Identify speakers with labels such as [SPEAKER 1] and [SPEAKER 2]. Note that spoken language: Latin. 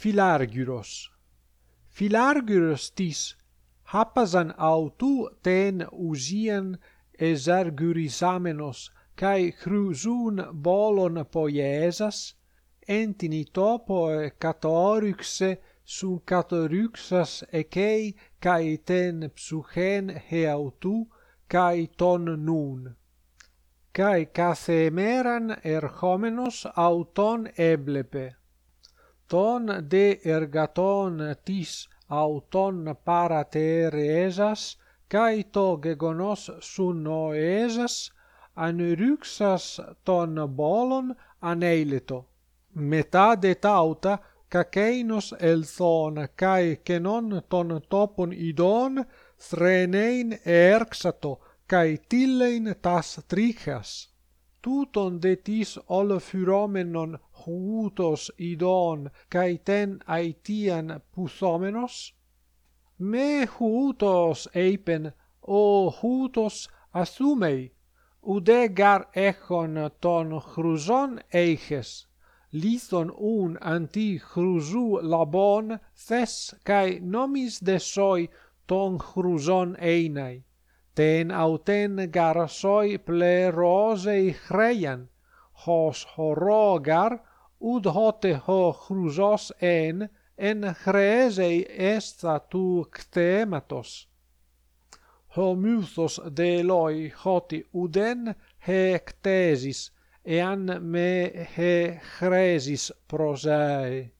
[SPEAKER 1] Filargyros. Filargyros tis hapasan autou ten usian esargyrisamenos kai chrysoun bolon poiesas entini topo katoryxe sun katoryxas ekei kai ten psuchen heautou kai ton nun. Kai kathe emeran erchomenos auton eblepe ton de ergaton tis auton parateresas kai to gegonos sunoesas anyryxas ton bolon aneileto μετά δε τάουτα κακέινος ελθόν καί κενόν των τόπων ειδών θρενέιν εέρξατο καί τίλειν τας τρίχας. Τούτον δε τις ολοφυρώμενον huutos idon kai ten aitian puthomenos me huutos eipen o huutos ude gar echon ton chruzon eiches lithon un anti chrusu labon thes kai nomis de soi ton chruzon einai. Ten auten garasoi plerosei chreian hos horogar ud hote ho chrysos εν, εν χρέζει έστα του κτέματος. Ο μύθος δε λόι χώτι ουδέν χεκτέζεις, εάν με χεχρέζεις προσέει.